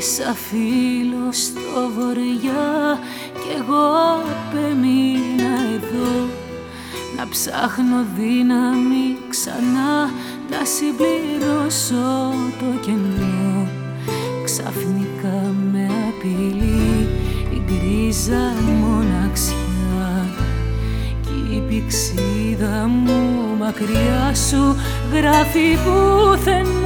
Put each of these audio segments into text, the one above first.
σαν φίλο στο βορειά κι εγώ απέμεινα εδώ. Να ψάχνω δύναμη ξανά να συμπληρώσω το κενό. Ξαφνικά με απειλεί η γκρίζα μοναξιά. Κι η πηξίδα μου μακριά σου γράφει πουθενά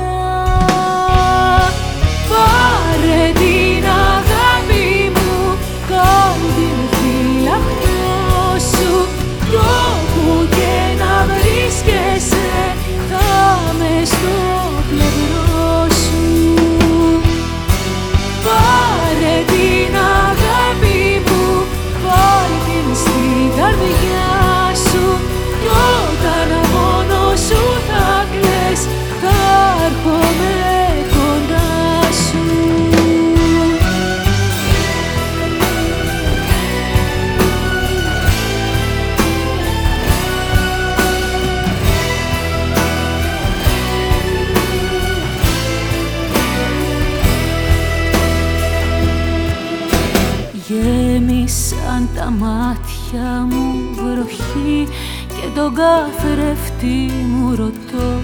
τα μάτια μου βροχή και τον καθρέφτη μου ρωτώ.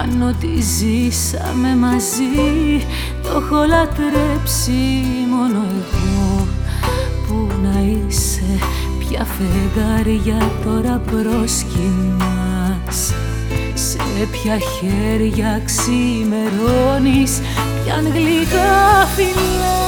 Αν ό,τι ζήσαμε μαζί το έχω λατρέψει μόνο εγώ. Πού να είσαι πια φεγγάρια τώρα προσκυνάς. Σε ποια χέρια ξημερώνεις ποιαν γλυκά φυλάς